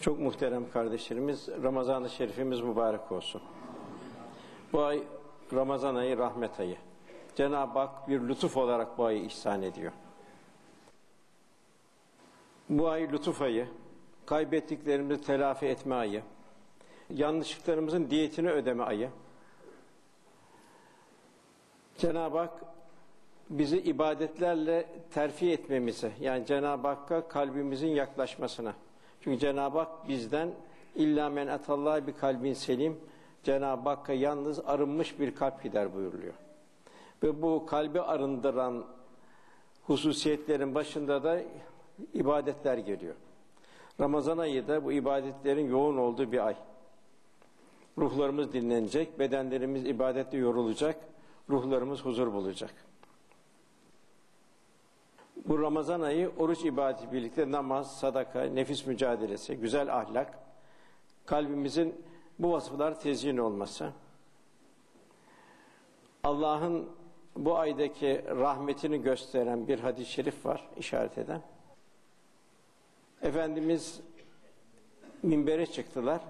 Çok muhterem kardeşlerimiz, Ramazan-ı Şerifimiz mübarek olsun. Bu ay Ramazan ayı rahmet ayı. Cenab-ı Hak bir lütuf olarak bu ayı ihsan ediyor. Bu ay lütuf ayı, kaybettiklerimizi telafi etme ayı, yanlışlıklarımızın diyetini ödeme ayı. Cenab-ı Hak bizi ibadetlerle terfi etmemizi, yani Cenab-ı Hakk'a kalbimizin yaklaşmasına. Çünkü Cenab-ı Hak bizden illa men atallah bir kalbin selim, Cenab-ı Hakk'a yalnız arınmış bir kalp gider buyuruluyor. Ve bu kalbi arındıran hususiyetlerin başında da ibadetler geliyor. Ramazan ayı da bu ibadetlerin yoğun olduğu bir ay. Ruhlarımız dinlenecek, bedenlerimiz ibadette yorulacak, ruhlarımız huzur bulacak. Bu Ramazan ayı oruç ibadeti birlikte namaz, sadaka, nefis mücadelesi, güzel ahlak, kalbimizin bu vasıflar tezyin olması, Allah'ın bu aydaki rahmetini gösteren bir hadis-i şerif var, işaret eden. Efendimiz minbere çıktılar.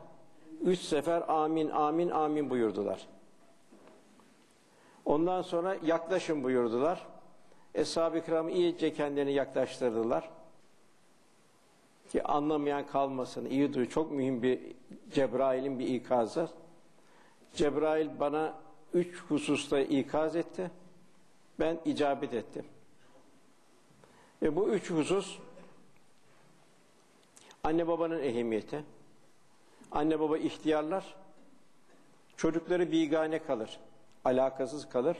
Üç sefer amin, amin, amin buyurdular. Ondan sonra yaklaşın buyurdular. Eshab-ı kiram iyice kendilerini yaklaştırdılar. Ki anlamayan kalmasın, iyi duy. Çok mühim bir Cebrail'in bir ikazı. Cebrail bana üç hususta ikaz etti. Ben icabet ettim. Ve bu üç husus anne babanın ehemmiyeti, anne baba ihtiyarlar, çocukları bigane kalır, alakasız kalır,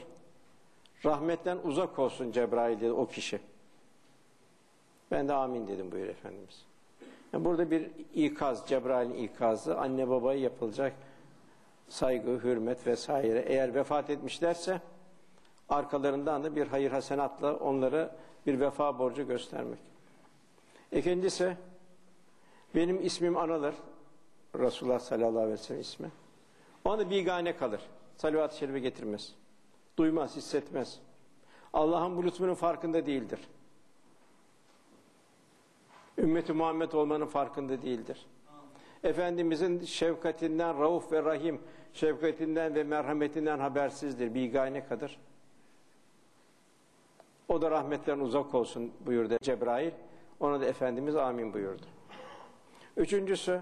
rahmetten uzak olsun Cebrail dedi o kişi. Ben de amin dedim buyur Efendimiz. Yani burada bir ikaz, Cebrail'in ikazı, anne babaya yapılacak saygı, hürmet vesaire. Eğer vefat etmişlerse arkalarından da bir hayır hasenatla onlara bir vefa borcu göstermek. İkincisi benim ismim anılır. Resulullah sallallahu aleyhi ve sellem ismi. Onu bigane kalır. Salavat-ı şerife getirmez. Duymaz, hissetmez. Allah'ın bu lütfunun farkında değildir. Ümmeti Muhammed olmanın farkında değildir. Efendimizin şefkatinden, rauf ve rahim, şefkatinden ve merhametinden habersizdir. Bigane kadar. O da rahmetten uzak olsun buyurdu Cebrail. Ona da Efendimiz amin buyurdu. Üçüncüsü,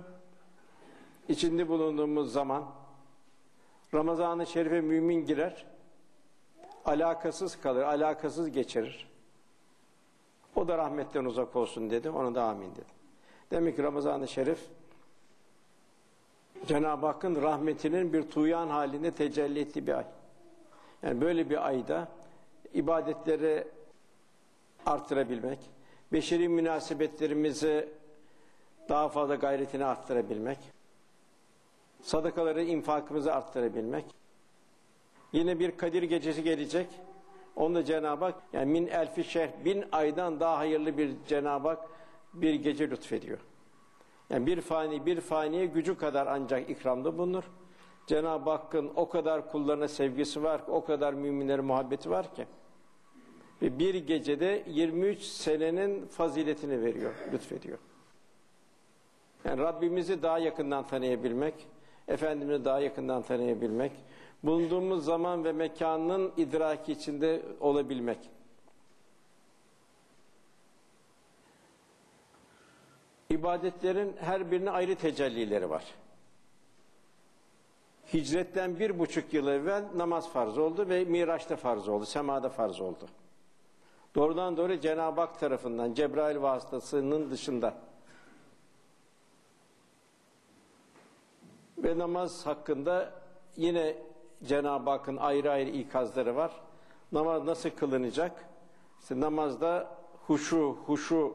içinde bulunduğumuz zaman Ramazan-ı Şerif'e mümin girer, alakasız kalır, alakasız geçirir. O da rahmetten uzak olsun dedi, ona da amin dedi. Demek ki Ramazan-ı Şerif Cenab-ı Hakk'ın rahmetinin bir tuyan halinde tecelli ettiği bir ay. Yani böyle bir ayda ibadetleri artırabilmek, beşeri münasebetlerimizi daha fazla gayretini arttırabilmek, sadakaları, infakımızı arttırabilmek. Yine bir Kadir gecesi gelecek. Onu Cenab-ı Hak, yani min elfi şer, bin aydan daha hayırlı bir Cenab-ı Hak bir gece lütfediyor. Yani bir fani bir faniye gücü kadar ancak ikramda bulunur. Cenab-ı Hakk'ın o kadar kullarına sevgisi var ki, o kadar müminlere muhabbeti var ki. Ve bir gecede 23 senenin faziletini veriyor, lütfediyor. Yani Rabbimizi daha yakından tanıyabilmek, Efendimiz'i daha yakından tanıyabilmek, bulunduğumuz zaman ve mekanın idraki içinde olabilmek. İbadetlerin her birinin ayrı tecellileri var. Hicretten bir buçuk yıl evvel namaz farz oldu ve Miraç'ta farz oldu, semada farz oldu. Doğrudan doğru Cenab-ı Hak tarafından Cebrail vasıtasının dışında ve namaz hakkında yine Cenab-ı Hakk'ın ayrı ayrı ikazları var. Namaz nasıl kılınacak? İşte namazda huşu, huşu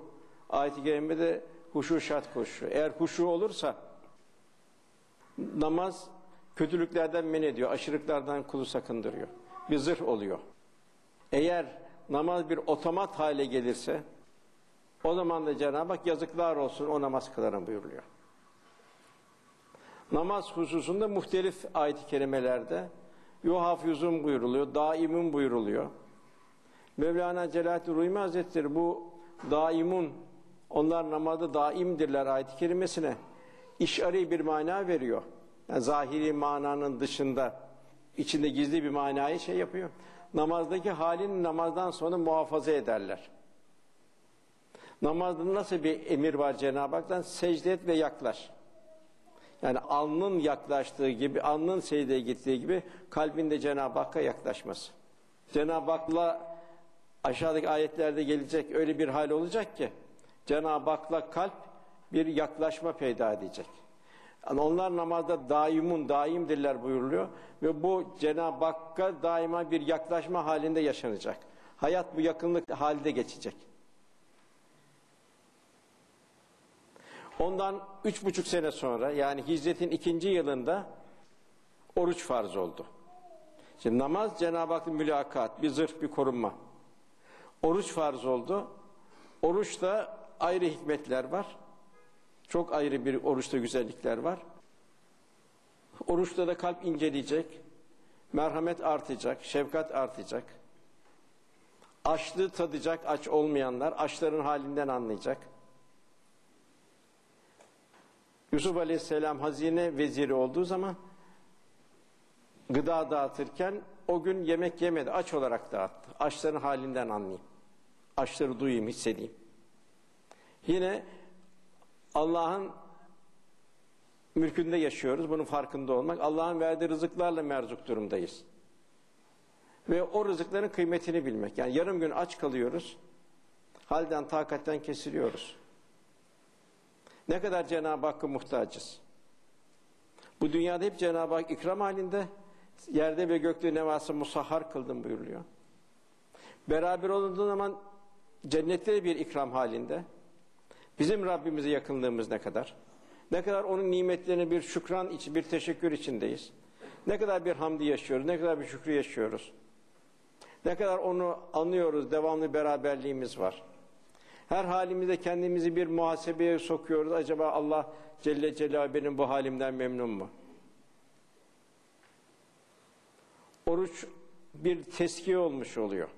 ayet-i kerimede huşu şart koşu. Eğer huşu olursa namaz kötülüklerden men ediyor, aşırılıklardan kulu sakındırıyor. Bir zırh oluyor. Eğer namaz bir otomat hale gelirse o zaman da Cenab-ı Hak yazıklar olsun o namaz kılarım buyuruluyor. Namaz hususunda muhtelif ayet-i kerimelerde yuhafizun buyuruluyor, daimun buyuruluyor. Mevlana Celaleddin Rumi Hazretleri bu daimun onlar namazda daimdirler ayet-i kerimesine işari bir mana veriyor. Yani zahiri mananın dışında içinde gizli bir manayı şey yapıyor. Namazdaki halini namazdan sonra muhafaza ederler. Namazda nasıl bir emir var Cenab-ı Hak'tan? Secde et ve yaklaş. Yani alnın yaklaştığı gibi, alnın secdeye gittiği gibi kalbinde Cenab-ı Hakk'a yaklaşması. Cenab-ı Hak'la aşağıdaki ayetlerde gelecek öyle bir hal olacak ki Cenab-ı Hak'la kalp bir yaklaşma peyda edecek. Yani onlar namazda daimun, daimdirler buyuruluyor ve bu Cenab-ı Hakk'a daima bir yaklaşma halinde yaşanacak. Hayat bu yakınlık halde geçecek. Ondan üç buçuk sene sonra yani hicretin ikinci yılında oruç farz oldu. Şimdi namaz Cenab-ı Hakk'ın mülakat, bir zırh, bir korunma. Oruç farz oldu. Oruçta ayrı hikmetler var. Çok ayrı bir oruçta güzellikler var. Oruçta da kalp inceleyecek, merhamet artacak, şefkat artacak. Açlığı tadacak, aç olmayanlar açların halinden anlayacak. Yusuf Aleyhisselam hazine veziri olduğu zaman gıda dağıtırken o gün yemek yemedi, aç olarak dağıttı. Açların halinden anlayayım. Açları duyayım, hissedeyim. Yine Allah'ın mülkünde yaşıyoruz. Bunun farkında olmak. Allah'ın verdiği rızıklarla merzuk durumdayız. Ve o rızıkların kıymetini bilmek. Yani yarım gün aç kalıyoruz. Halden, takatten kesiliyoruz. Ne kadar Cenab-ı Hakk'a muhtacız. Bu dünyada hep Cenab-ı Hak ikram halinde, yerde ve gökte ne varsa musahhar kıldım buyuruluyor. Beraber olunduğu zaman cennette bir ikram halinde. Bizim Rabbimize yakınlığımız ne kadar? Ne kadar onun nimetlerine bir şükran için, bir teşekkür içindeyiz. Ne kadar bir hamdi yaşıyoruz, ne kadar bir şükrü yaşıyoruz. Ne kadar onu anlıyoruz, devamlı beraberliğimiz var. Her halimizde kendimizi bir muhasebeye sokuyoruz. Acaba Allah Celle Celaluhu benim bu halimden memnun mu? Oruç bir teskiye olmuş oluyor.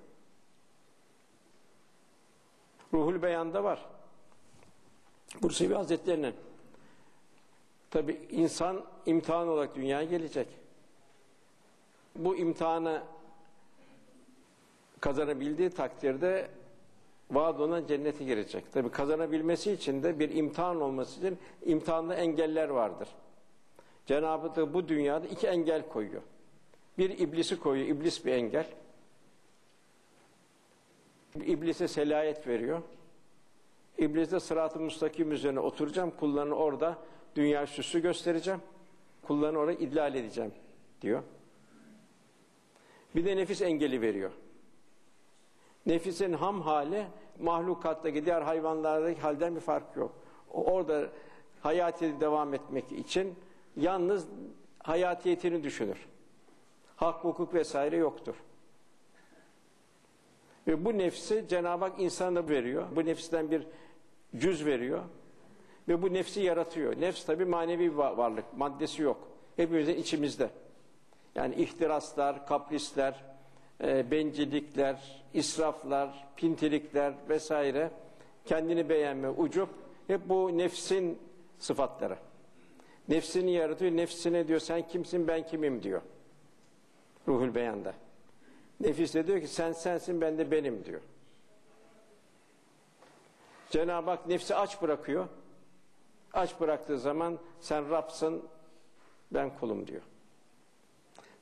Ruhul Beyan'da var. Bursevi Hazretleri'nin tabi insan imtihan olarak dünyaya gelecek. Bu imtihanı kazanabildiği takdirde vaad olan cennete girecek. Tabi kazanabilmesi için de bir imtihan olması için imtihanda engeller vardır. Cenab-ı Hak bu dünyada iki engel koyuyor. Bir iblisi koyuyor, iblis bir engel. İblise selayet veriyor. İblise sırat-ı müstakim üzerine oturacağım, kullarını orada dünya süsü göstereceğim. Kullarını oraya idlal edeceğim diyor. Bir de nefis engeli veriyor. Nefisin ham hali mahlukattaki diğer hayvanlardaki halden bir fark yok. Orada hayatı devam etmek için yalnız hayatiyetini düşünür. Hak, hukuk vesaire yoktur. Ve bu nefsi Cenab-ı Hak insana veriyor. Bu nefisten bir cüz veriyor. Ve bu nefsi yaratıyor. Nefs tabi manevi bir varlık. Maddesi yok. Hepimizin içimizde. Yani ihtiraslar, kaprisler, e, bencillikler, israflar, pintilikler vesaire, kendini beğenme, ucup hep bu nefsin sıfatları. Nefsini yaratıyor, nefsine diyor sen kimsin ben kimim diyor. Ruhul beyanda. Nefis de diyor ki sen sensin ben de benim diyor. Cenab-ı Hak nefsi aç bırakıyor. Aç bıraktığı zaman sen Rab'sın ben kulum diyor.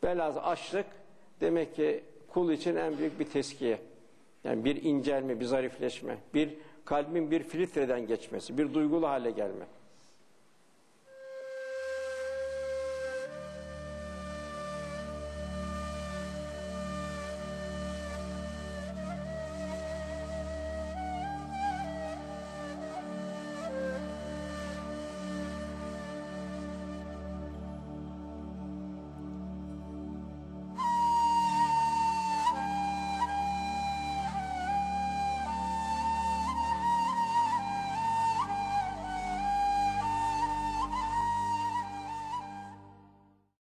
Velhâsıl açlık demek ki kul için en büyük bir teskiye. Yani bir incelme, bir zarifleşme, bir kalbin bir filtreden geçmesi, bir duygulu hale gelme.